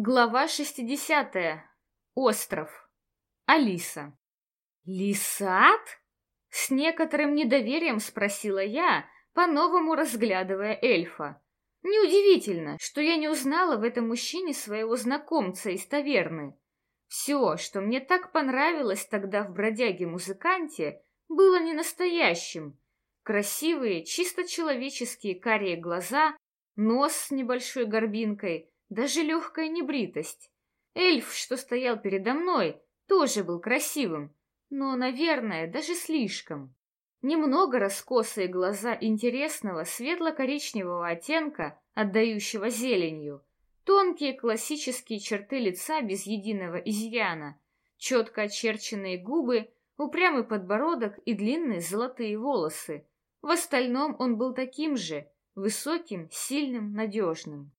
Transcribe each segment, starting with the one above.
Глава 60. Остров. Алиса. «Лисат?» С некоторым недоверием спросила я, по-новому разглядывая эльфа. Неудивительно, что я не узнала в этом мужчине своего знакомца из таверны. Все, что мне так понравилось тогда в бродяге-музыканте, было не настоящим. Красивые, чисто человеческие карие глаза, нос с небольшой горбинкой — даже легкая небритость. Эльф, что стоял передо мной, тоже был красивым, но, наверное, даже слишком. Немного раскосые глаза интересного светло-коричневого оттенка, отдающего зеленью, тонкие классические черты лица без единого изъяна, четко очерченные губы, упрямый подбородок и длинные золотые волосы. В остальном он был таким же, высоким, сильным, надежным.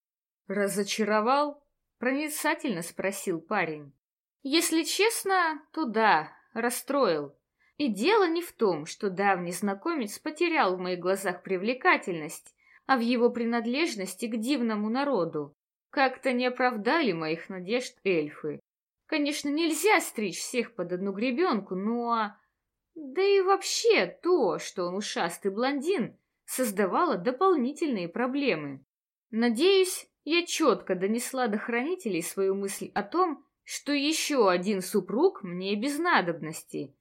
«Разочаровал?» — проницательно спросил парень. «Если честно, то да, расстроил. И дело не в том, что давний знакомец потерял в моих глазах привлекательность, а в его принадлежности к дивному народу. Как-то не оправдали моих надежд эльфы. Конечно, нельзя стричь всех под одну гребенку, но... Да и вообще то, что он ушастый блондин, создавало дополнительные проблемы. Надеюсь, я четко донесла до хранителей свою мысль о том, что еще один супруг мне без надобности.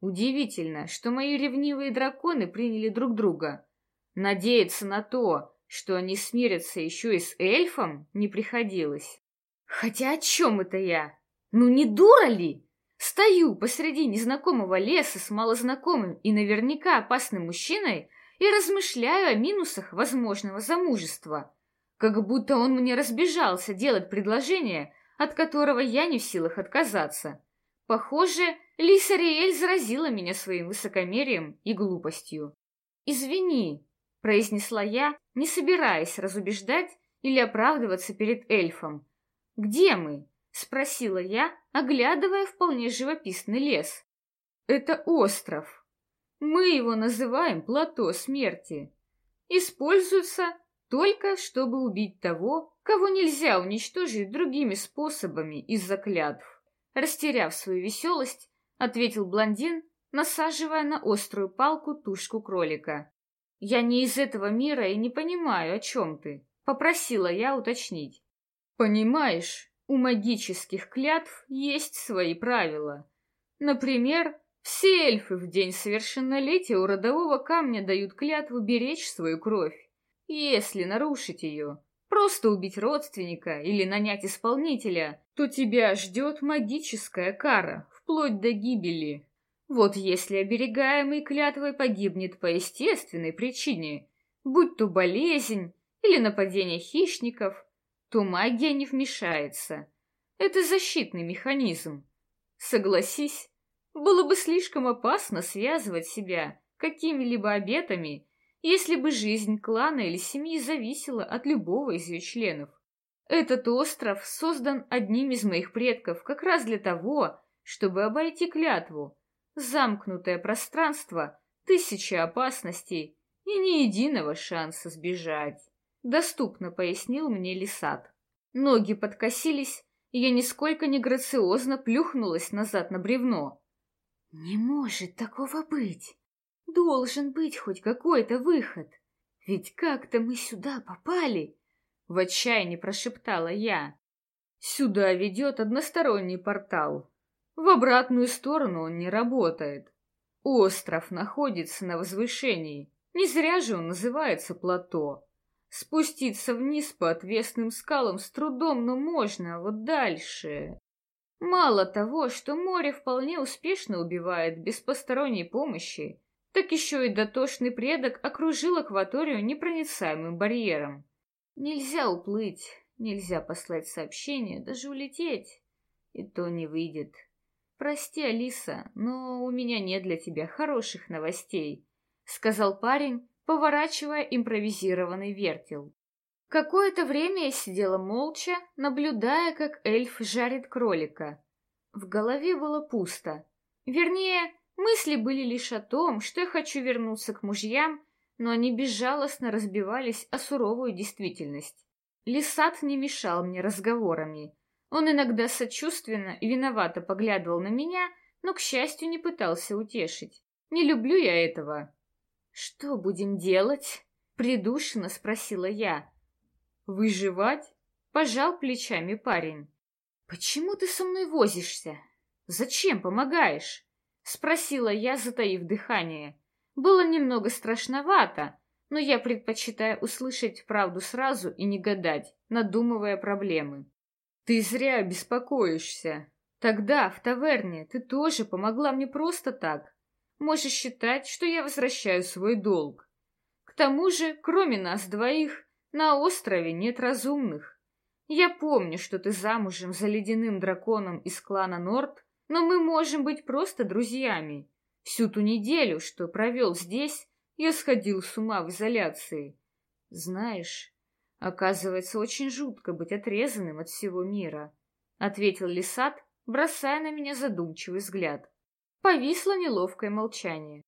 Удивительно, что мои ревнивые драконы приняли друг друга. Надеяться на то, что они смирятся еще и с эльфом, не приходилось. Хотя о чем это я? Ну не дура ли? Стою посреди незнакомого леса с малознакомым и наверняка опасным мужчиной и размышляю о минусах возможного замужества как будто он мне разбежался делать предложение, от которого я не в силах отказаться. Похоже, Лиса Риэль заразила меня своим высокомерием и глупостью. «Извини», — произнесла я, не собираясь разубеждать или оправдываться перед эльфом. «Где мы?» — спросила я, оглядывая вполне живописный лес. «Это остров. Мы его называем плато смерти. Используется только чтобы убить того, кого нельзя уничтожить другими способами из-за клятв. Растеряв свою веселость, ответил блондин, насаживая на острую палку тушку кролика. «Я не из этого мира и не понимаю, о чем ты», — попросила я уточнить. «Понимаешь, у магических клятв есть свои правила. Например, все эльфы в день совершеннолетия у родового камня дают клятву беречь свою кровь. Если нарушить ее, просто убить родственника или нанять исполнителя, то тебя ждет магическая кара, вплоть до гибели. Вот если оберегаемый клятвой погибнет по естественной причине, будь то болезнь или нападение хищников, то магия не вмешается. Это защитный механизм. Согласись, было бы слишком опасно связывать себя какими-либо обетами если бы жизнь клана или семьи зависела от любого из ее членов. Этот остров создан одним из моих предков как раз для того, чтобы обойти клятву. Замкнутое пространство, тысяча опасностей и ни единого шанса сбежать. Доступно пояснил мне Лисат. Ноги подкосились, и я нисколько не грациозно плюхнулась назад на бревно. «Не может такого быть!» Должен быть хоть какой-то выход. Ведь как-то мы сюда попали. В отчаянии прошептала я. Сюда ведет односторонний портал. В обратную сторону он не работает. Остров находится на возвышении. Не зря же он называется плато. Спуститься вниз по отвесным скалам с трудом, но можно, а вот дальше... Мало того, что море вполне успешно убивает без посторонней помощи, так еще и дотошный предок окружил акваторию непроницаемым барьером. Нельзя уплыть, нельзя послать сообщение, даже улететь. И то не выйдет. Прости, Алиса, но у меня нет для тебя хороших новостей, сказал парень, поворачивая импровизированный вертел. Какое-то время я сидела молча, наблюдая, как эльф жарит кролика. В голове было пусто. Вернее, Мысли были лишь о том, что я хочу вернуться к мужьям, но они безжалостно разбивались о суровую действительность. Лисат не мешал мне разговорами. Он иногда сочувственно и виновато поглядывал на меня, но, к счастью, не пытался утешить. Не люблю я этого. «Что будем делать?» — придушенно спросила я. «Выживать?» — пожал плечами парень. «Почему ты со мной возишься? Зачем помогаешь?» — спросила я, затаив дыхание. Было немного страшновато, но я предпочитаю услышать правду сразу и не гадать, надумывая проблемы. «Ты зря беспокоишься. Тогда, в таверне, ты тоже помогла мне просто так. Можешь считать, что я возвращаю свой долг. К тому же, кроме нас двоих, на острове нет разумных. Я помню, что ты замужем за ледяным драконом из клана Норд, но мы можем быть просто друзьями. Всю ту неделю, что провел здесь, я сходил с ума в изоляции. Знаешь, оказывается, очень жутко быть отрезанным от всего мира, — ответил Лисат, бросая на меня задумчивый взгляд. Повисло неловкое молчание.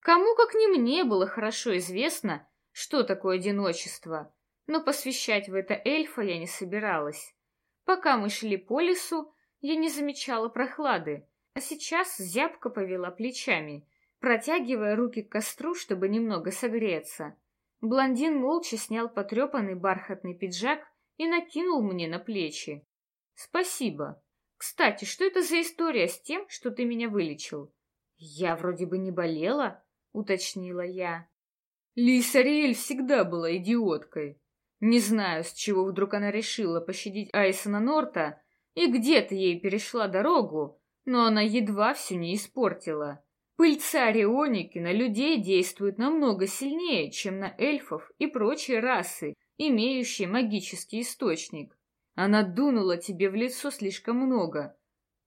Кому, как не мне, было хорошо известно, что такое одиночество, но посвящать в это эльфа я не собиралась. Пока мы шли по лесу, я не замечала прохлады, а сейчас зябко повела плечами, протягивая руки к костру, чтобы немного согреться. Блондин молча снял потрепанный бархатный пиджак и накинул мне на плечи. «Спасибо. Кстати, что это за история с тем, что ты меня вылечил?» «Я вроде бы не болела», — уточнила я. Лиса Риэль всегда была идиоткой. Не знаю, с чего вдруг она решила пощадить Айсона Норта, и где-то ей перешла дорогу, но она едва все не испортила. Пыльца Рионики на людей действует намного сильнее, чем на эльфов и прочие расы, имеющие магический источник. Она дунула тебе в лицо слишком много.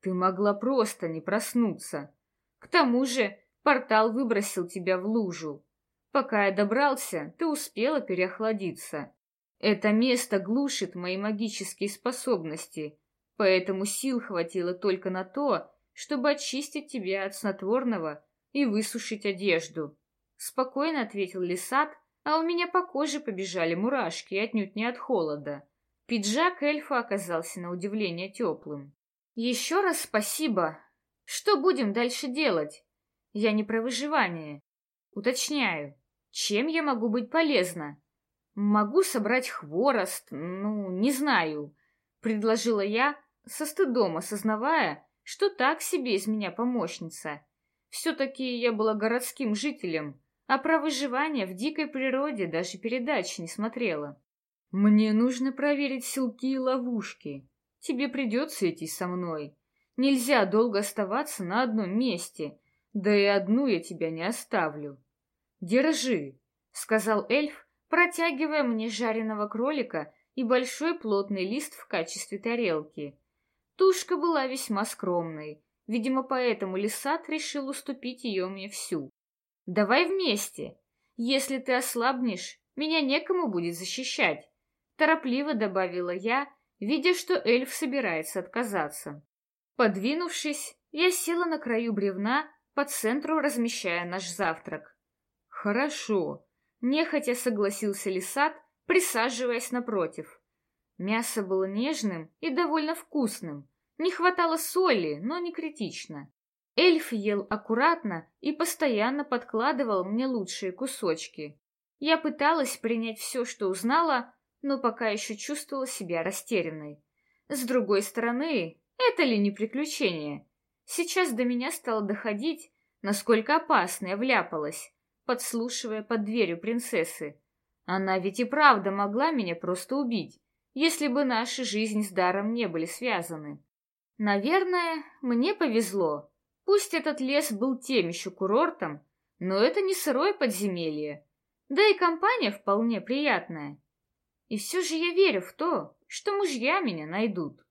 Ты могла просто не проснуться. К тому же портал выбросил тебя в лужу. Пока я добрался, ты успела переохладиться. Это место глушит мои магические способности, поэтому сил хватило только на то, чтобы очистить тебя от снотворного и высушить одежду. Спокойно ответил Лисат, а у меня по коже побежали мурашки, отнюдь не от холода. Пиджак эльфа оказался на удивление теплым. «Еще раз спасибо. Что будем дальше делать? Я не про выживание. Уточняю, чем я могу быть полезна?» «Могу собрать хворост, ну, не знаю», — предложила я, со стыдом осознавая, что так себе из меня помощница. Все-таки я была городским жителем, а про выживание в дикой природе даже передачи не смотрела. «Мне нужно проверить селки и ловушки. Тебе придется идти со мной. Нельзя долго оставаться на одном месте, да и одну я тебя не оставлю. Держи», — сказал эльф, протягивая мне жареного кролика и большой плотный лист в качестве тарелки. Тушка была весьма скромной, видимо, поэтому Лисат решил уступить ее мне всю. «Давай вместе. Если ты ослабнешь, меня некому будет защищать», — торопливо добавила я, видя, что эльф собирается отказаться. Подвинувшись, я села на краю бревна, по центру размещая наш завтрак. «Хорошо», Нехотя согласился Лисат, присаживаясь напротив. Мясо было нежным и довольно вкусным. Не хватало соли, но не критично. Эльф ел аккуратно и постоянно подкладывал мне лучшие кусочки. Я пыталась принять все, что узнала, но пока еще чувствовала себя растерянной. С другой стороны, это ли не приключение? Сейчас до меня стало доходить, насколько опасно я вляпалась подслушивая под дверью принцессы. Она ведь и правда могла меня просто убить, если бы наши жизни с даром не были связаны. Наверное, мне повезло. Пусть этот лес был тем еще курортом, но это не сырое подземелье. Да и компания вполне приятная. И все же я верю в то, что мужья меня найдут.